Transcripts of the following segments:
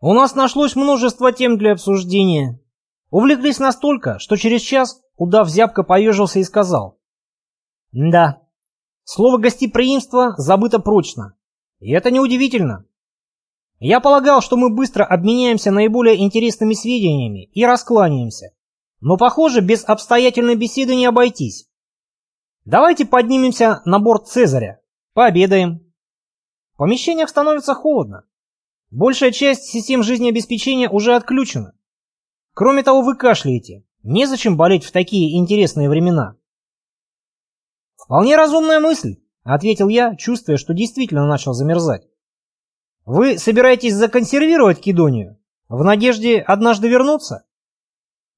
У нас нашлось множество тем для обсуждения. Увлеклись настолько, что через час удав зябко поежился и сказал. Да, слово «гостеприимство» забыто прочно. И это неудивительно. Я полагал, что мы быстро обменяемся наиболее интересными сведениями и раскланяемся. Но, похоже, без обстоятельной беседы не обойтись. Давайте поднимемся на борт Цезаря. Пообедаем. В помещениях становится холодно. Большая часть систем жизнеобеспечения уже отключена. Кроме того, вы кашляете. Незачем болеть в такие интересные времена. Вполне разумная мысль, ответил я, чувствуя, что действительно начал замерзать. Вы собираетесь законсервировать Кедонию? В надежде однажды вернуться?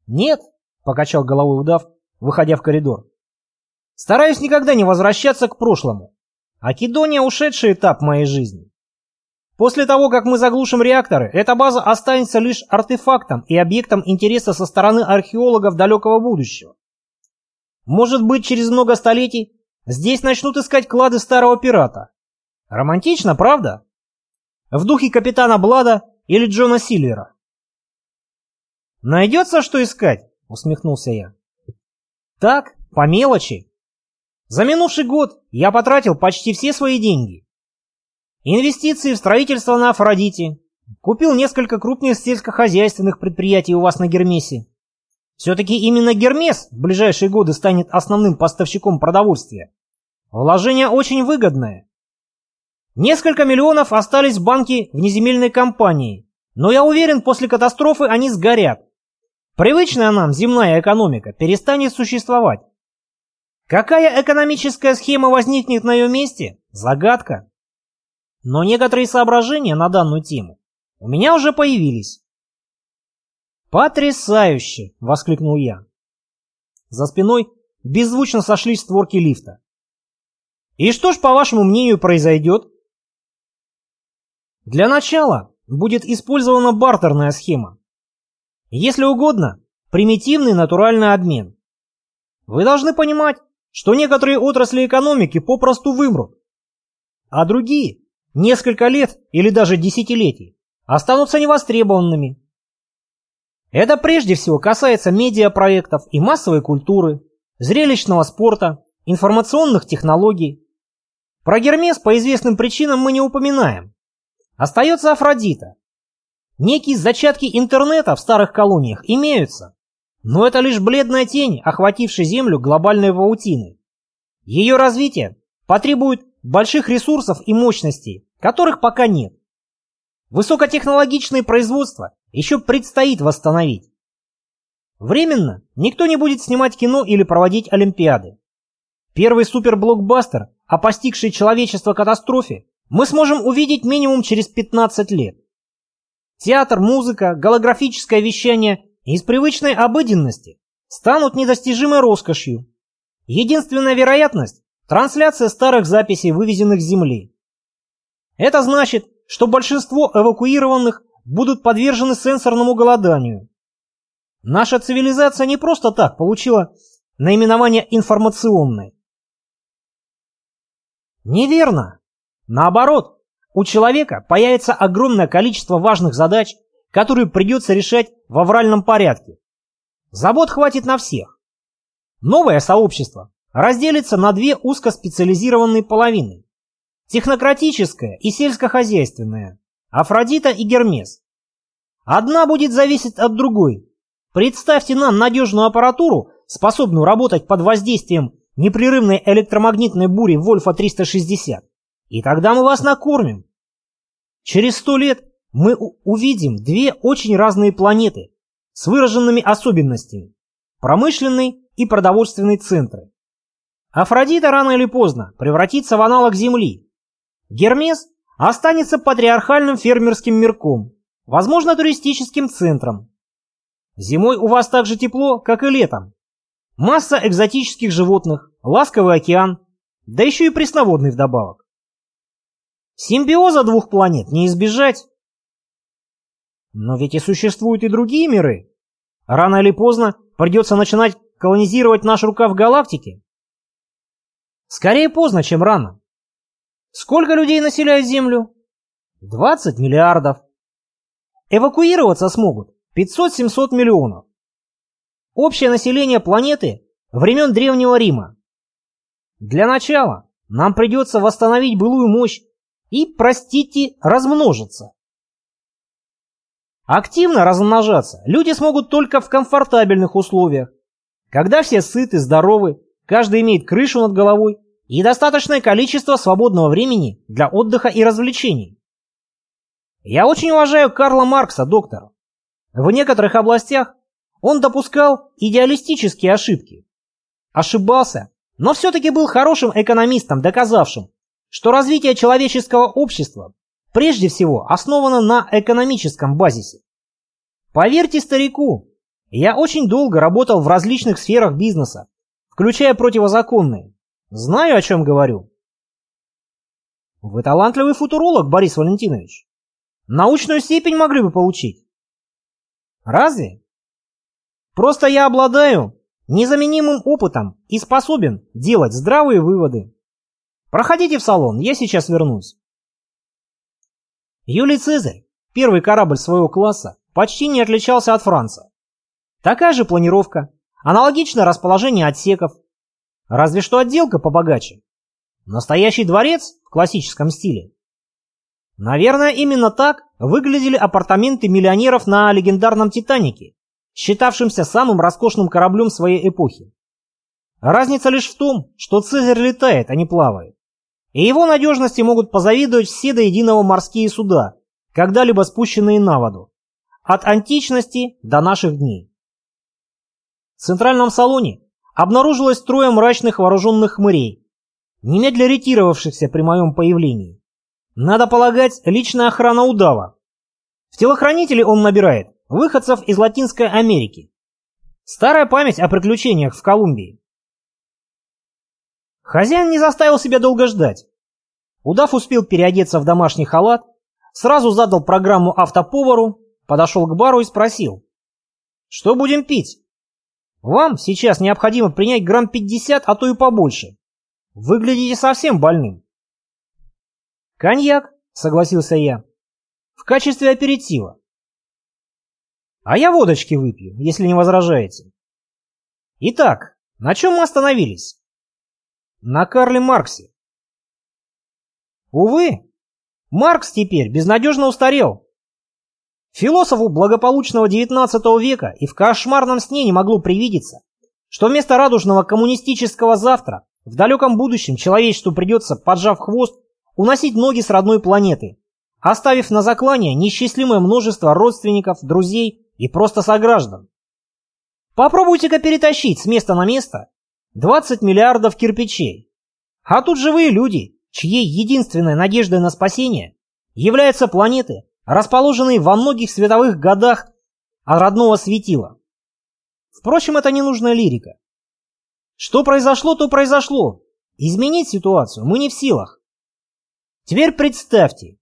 Нет, покачал головой удав, выходя в коридор. Стараюсь никогда не возвращаться к прошлому. А Кедония ушедший этап моей жизни. После того, как мы заглушим реакторы, эта база останется лишь артефактом и объектом интереса со стороны археологов далекого будущего. Может быть, через много столетий здесь начнут искать клады старого пирата. Романтично, правда? В духе капитана Блада или Джона Сильвера. «Найдется, что искать?» — усмехнулся я. «Так, по мелочи. За минувший год я потратил почти все свои деньги. Инвестиции в строительство на Афродите. Купил несколько крупных сельскохозяйственных предприятий у вас на Гермесе. Все-таки именно Гермес в ближайшие годы станет основным поставщиком продовольствия. Вложение очень выгодное. Несколько миллионов остались в банке внеземельной компании, но я уверен, после катастрофы они сгорят. Привычная нам земная экономика перестанет существовать. Какая экономическая схема возникнет на ее месте? Загадка. Но некоторые соображения на данную тему у меня уже появились. «Потрясающе!» — воскликнул я. За спиной беззвучно сошлись створки лифта. «И что ж, по вашему мнению, произойдет?» Для начала будет использована бартерная схема. Если угодно, примитивный натуральный обмен. Вы должны понимать, что некоторые отрасли экономики попросту вымрут, а другие несколько лет или даже десятилетий останутся невостребованными. Это прежде всего касается медиапроектов и массовой культуры, зрелищного спорта, информационных технологий. Про Гермес по известным причинам мы не упоминаем. Остается Афродита. Некие зачатки интернета в старых колониях имеются, но это лишь бледная тень, охватившей Землю глобальной паутины. Ее развитие потребует больших ресурсов и мощностей, которых пока нет. Высокотехнологичное производство еще предстоит восстановить. Временно никто не будет снимать кино или проводить олимпиады. Первый суперблокбастер, о постигшей человечество катастрофе, мы сможем увидеть минимум через 15 лет. Театр, музыка, голографическое вещание из привычной обыденности станут недостижимой роскошью. Единственная вероятность Трансляция старых записей, вывезенных с Земли. Это значит, что большинство эвакуированных будут подвержены сенсорному голоданию. Наша цивилизация не просто так получила наименование информационной. Неверно. Наоборот, у человека появится огромное количество важных задач, которые придется решать в авральном порядке. Забот хватит на всех. Новое сообщество разделится на две узкоспециализированные половины. Технократическая и сельскохозяйственная, Афродита и Гермес. Одна будет зависеть от другой. Представьте нам надежную аппаратуру, способную работать под воздействием непрерывной электромагнитной бури Вольфа-360. И тогда мы вас накормим. Через сто лет мы увидим две очень разные планеты с выраженными особенностями. Промышленный и продовольственный центры. Афродита рано или поздно превратится в аналог Земли. Гермес останется патриархальным фермерским мирком, возможно, туристическим центром. Зимой у вас так же тепло, как и летом. Масса экзотических животных, ласковый океан, да еще и пресноводный вдобавок. Симбиоза двух планет не избежать. Но ведь и существуют и другие миры. Рано или поздно придется начинать колонизировать наш рукав галактики. Скорее поздно, чем рано. Сколько людей населяет Землю? 20 миллиардов. Эвакуироваться смогут 500-700 миллионов. Общее население планеты времен Древнего Рима. Для начала нам придется восстановить былую мощь и, простите, размножиться. Активно размножаться люди смогут только в комфортабельных условиях, когда все сыты, здоровы, каждый имеет крышу над головой и достаточное количество свободного времени для отдыха и развлечений. Я очень уважаю Карла Маркса, доктор. В некоторых областях он допускал идеалистические ошибки. Ошибался, но все-таки был хорошим экономистом, доказавшим, что развитие человеческого общества прежде всего основано на экономическом базисе. Поверьте старику, я очень долго работал в различных сферах бизнеса, включая противозаконные. Знаю, о чем говорю. Вы талантливый футуролог, Борис Валентинович. Научную степень могли бы получить. Разве? Просто я обладаю незаменимым опытом и способен делать здравые выводы. Проходите в салон, я сейчас вернусь. Юлий Цезарь, первый корабль своего класса, почти не отличался от Франца. Такая же планировка, аналогичное расположение отсеков, разве что отделка побогаче. Настоящий дворец в классическом стиле. Наверное, именно так выглядели апартаменты миллионеров на легендарном «Титанике», считавшимся самым роскошным кораблем своей эпохи. Разница лишь в том, что Цезарь летает, а не плавает. И его надежности могут позавидовать все до единого морские суда, когда-либо спущенные на воду. От античности до наших дней. В центральном салоне обнаружилось трое мрачных вооруженных хмырей, немедля ретировавшихся при моем появлении. Надо полагать, личная охрана удава. В телохранители он набирает выходцев из Латинской Америки. Старая память о приключениях в Колумбии. Хозяин не заставил себя долго ждать. Удав успел переодеться в домашний халат, сразу задал программу автоповару, подошел к бару и спросил. «Что будем пить? Вам сейчас необходимо принять грамм 50, а то и побольше. Выглядите совсем больным». «Коньяк», — согласился я, — «в качестве аперитива». «А я водочки выпью, если не возражаете». «Итак, на чем мы остановились?» На Карле Марксе. Увы, Маркс теперь безнадежно устарел. Философу благополучного XIX века и в кошмарном сне не могло привидеться, что вместо радужного коммунистического завтра в далеком будущем человечеству придется, поджав хвост, уносить ноги с родной планеты, оставив на заклание несчастливое множество родственников, друзей и просто сограждан. Попробуйте-ка перетащить с места на место 20 миллиардов кирпичей. А тут живые люди, чьей единственной надеждой на спасение являются планеты, расположенные во многих световых годах от родного светила. Впрочем, это ненужная лирика. Что произошло, то произошло. Изменить ситуацию мы не в силах. Теперь представьте,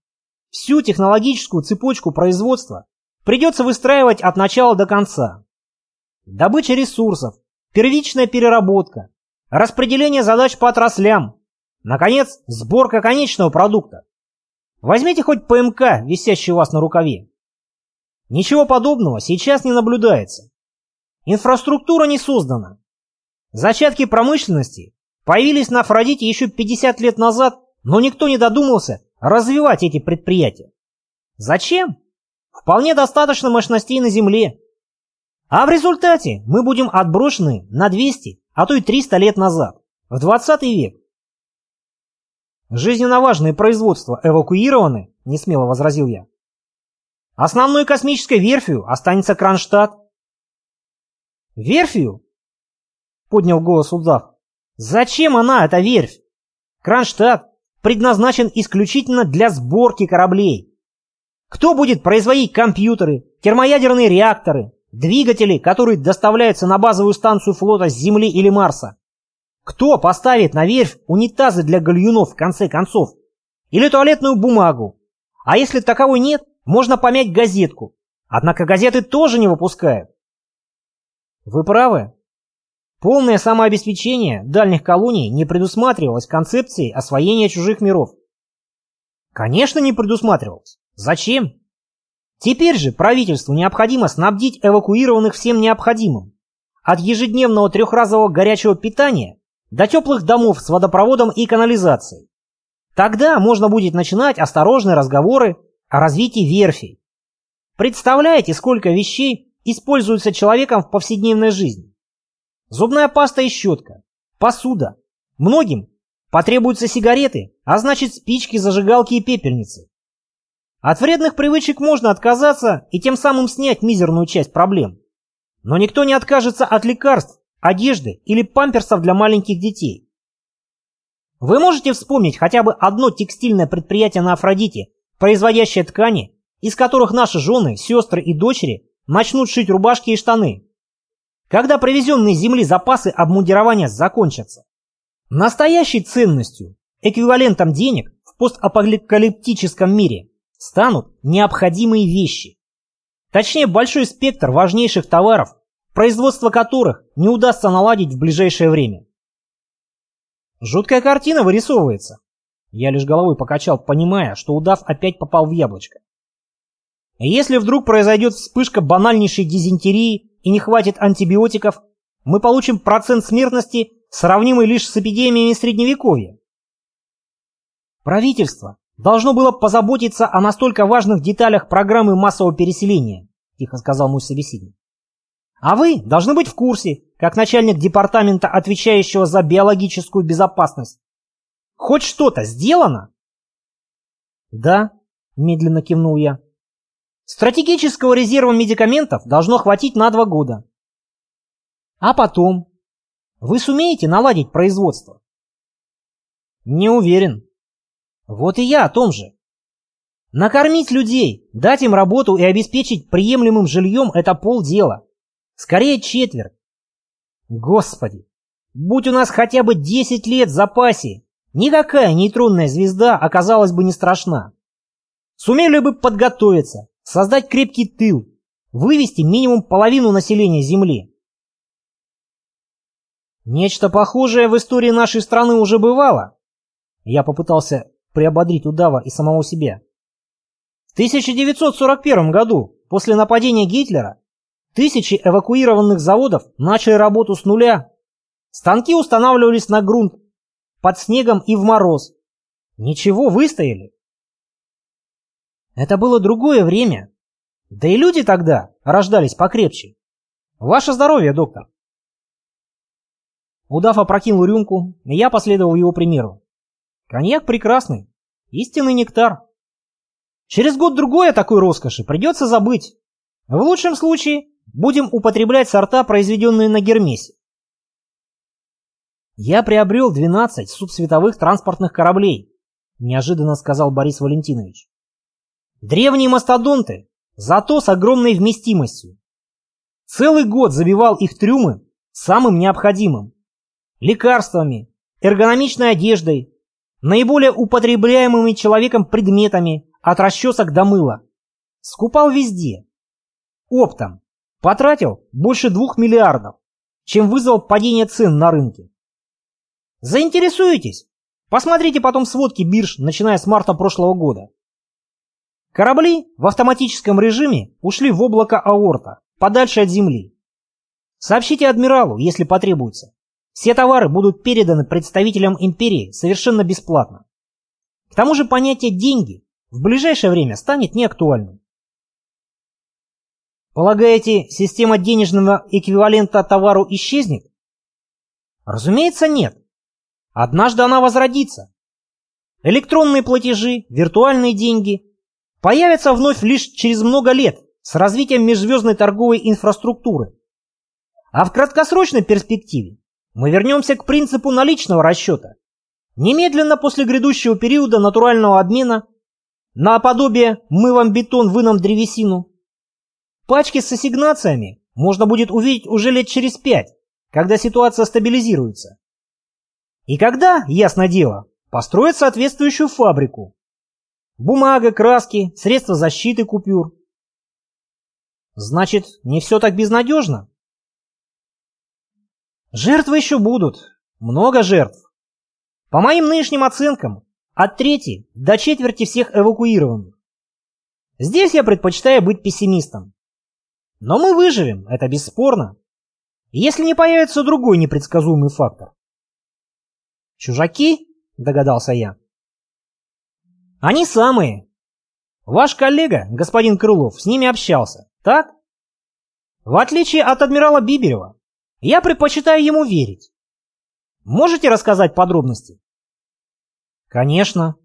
всю технологическую цепочку производства придется выстраивать от начала до конца. Добыча ресурсов, первичная переработка, распределение задач по отраслям, наконец, сборка конечного продукта. Возьмите хоть ПМК, висящий у вас на рукаве. Ничего подобного сейчас не наблюдается. Инфраструктура не создана. Зачатки промышленности появились на Афродите еще 50 лет назад, но никто не додумался развивать эти предприятия. Зачем? Вполне достаточно мощностей на Земле, а в результате мы будем отброшены на 200, а то и 300 лет назад, в 20 век. Жизненно важные производства эвакуированы, несмело возразил я. Основной космической верфью останется Кронштадт. Верфью? Поднял голос удав. Зачем она, эта верфь? Кронштадт предназначен исключительно для сборки кораблей. Кто будет производить компьютеры, термоядерные реакторы, Двигатели, которые доставляются на базовую станцию флота с Земли или Марса. Кто поставит на верфь унитазы для гальюнов в конце концов? Или туалетную бумагу? А если таковой нет, можно помять газетку. Однако газеты тоже не выпускают. Вы правы. Полное самообеспечение дальних колоний не предусматривалось концепцией освоения чужих миров. Конечно, не предусматривалось. Зачем? Теперь же правительству необходимо снабдить эвакуированных всем необходимым. От ежедневного трехразового горячего питания до теплых домов с водопроводом и канализацией. Тогда можно будет начинать осторожные разговоры о развитии верфей. Представляете, сколько вещей используются человеком в повседневной жизни? Зубная паста и щетка, посуда. Многим потребуются сигареты, а значит спички, зажигалки и пепельницы. От вредных привычек можно отказаться и тем самым снять мизерную часть проблем. Но никто не откажется от лекарств, одежды или памперсов для маленьких детей. Вы можете вспомнить хотя бы одно текстильное предприятие на Афродите, производящее ткани, из которых наши жены, сестры и дочери начнут шить рубашки и штаны. Когда привезенные с земли запасы обмундирования закончатся. Настоящей ценностью, эквивалентом денег в постапокалиптическом мире станут необходимые вещи. Точнее, большой спектр важнейших товаров, производство которых не удастся наладить в ближайшее время. Жуткая картина вырисовывается. Я лишь головой покачал, понимая, что удав опять попал в яблочко. Если вдруг произойдет вспышка банальнейшей дизентерии и не хватит антибиотиков, мы получим процент смертности, сравнимый лишь с эпидемиями Средневековья. Правительство должно было позаботиться о настолько важных деталях программы массового переселения, тихо сказал мой собеседник. А вы должны быть в курсе, как начальник департамента, отвечающего за биологическую безопасность. Хоть что-то сделано? Да, медленно кивнул я. Стратегического резерва медикаментов должно хватить на два года. А потом? Вы сумеете наладить производство? Не уверен. Вот и я о том же. Накормить людей, дать им работу и обеспечить приемлемым жильем – это полдела. Скорее четверть. Господи, будь у нас хотя бы 10 лет в запасе, никакая нейтронная звезда оказалась бы не страшна. Сумели бы подготовиться, создать крепкий тыл, вывести минимум половину населения Земли. Нечто похожее в истории нашей страны уже бывало. Я попытался приободрить удава и самого себя. В 1941 году, после нападения Гитлера, тысячи эвакуированных заводов начали работу с нуля. Станки устанавливались на грунт, под снегом и в мороз. Ничего, выстояли. Это было другое время. Да и люди тогда рождались покрепче. Ваше здоровье, доктор. Удав опрокинул рюмку, и я последовал его примеру. Коньяк прекрасный, истинный нектар. Через год-другой о такой роскоши придется забыть. В лучшем случае будем употреблять сорта, произведенные на Гермесе. Я приобрел 12 субсветовых транспортных кораблей, неожиданно сказал Борис Валентинович. Древние мастодонты, зато с огромной вместимостью. Целый год забивал их трюмы самым необходимым. Лекарствами, эргономичной одеждой, наиболее употребляемыми человеком предметами от расчесок до мыла. Скупал везде. Оптом. Потратил больше двух миллиардов, чем вызвал падение цен на рынке. Заинтересуетесь? Посмотрите потом сводки бирж, начиная с марта прошлого года. Корабли в автоматическом режиме ушли в облако аорта, подальше от земли. Сообщите адмиралу, если потребуется. Все товары будут переданы представителям империи совершенно бесплатно. К тому же понятие «деньги» в ближайшее время станет неактуальным. Полагаете, система денежного эквивалента товару исчезнет? Разумеется, нет. Однажды она возродится. Электронные платежи, виртуальные деньги появятся вновь лишь через много лет с развитием межзвездной торговой инфраструктуры. А в краткосрочной перспективе мы вернемся к принципу наличного расчета. Немедленно после грядущего периода натурального обмена, наподобие «мы вам бетон, вы нам древесину», пачки с ассигнациями можно будет увидеть уже лет через пять, когда ситуация стабилизируется. И когда, ясно дело, построят соответствующую фабрику. Бумага, краски, средства защиты купюр. Значит, не все так безнадежно? Жертвы еще будут. Много жертв. По моим нынешним оценкам, от трети до четверти всех эвакуированных. Здесь я предпочитаю быть пессимистом. Но мы выживем, это бесспорно. Если не появится другой непредсказуемый фактор. «Чужаки?» – догадался я. «Они самые. Ваш коллега, господин Крылов, с ними общался, так? В отличие от адмирала Биберева, я предпочитаю ему верить. Можете рассказать подробности?» «Конечно».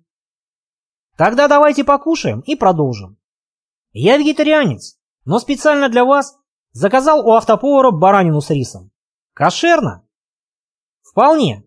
«Тогда давайте покушаем и продолжим. Я вегетарианец, но специально для вас заказал у автоповара баранину с рисом. Кошерно?» «Вполне.